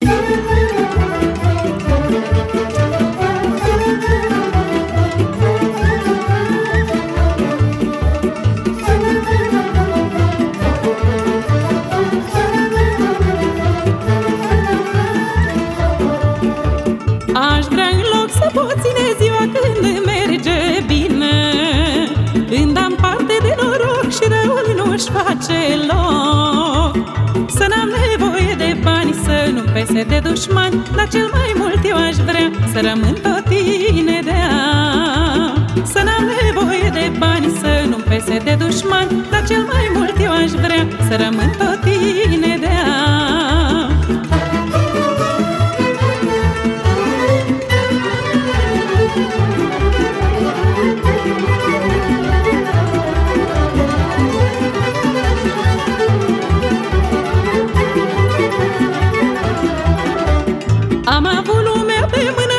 Aș vrea în loc să pot ține ziua când merge bine. Când am parte de noroc și răul nu-și face loc. Să n-am pese de dușmani Dar cel mai mult eu aș vrea să rămân tot tine de Să n-am nevoie de bani, să nu pese de dușmani Dar cel mai mult eu aș vrea să rămân tot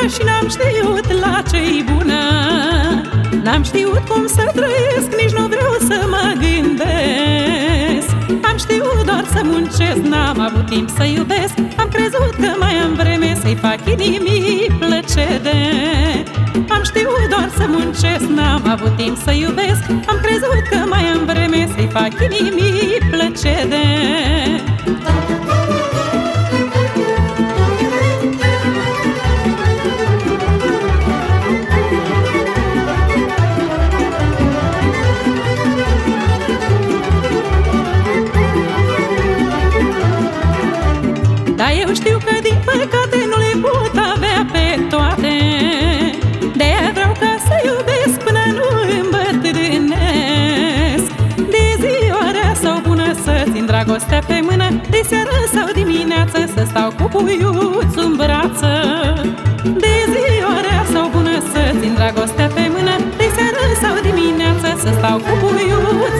și n-am știut la ce-i bună. N-am știut cum să trăiesc, nici nu vreau să mă gândesc. Am știut doar să muncesc, n-am avut timp să iubesc. Am crezut că mai am vreme să-i fac inimii plăcere Am știut doar să muncesc, n-am avut timp să iubesc. Am crezut că mai am vreme să-i fac inimii plăcere Dar eu știu că din păcate nu le pot avea pe toate. De-aia vreau ca să iubesc până nu îmbătrânesc. De ziua rea sau bună să țin dragostea pe mână De seară sau dimineață să stau cu puiuțul în brață. De ziua rea sau bună să țin dragostea pe mână De seară sau dimineață să stau cu puiuțul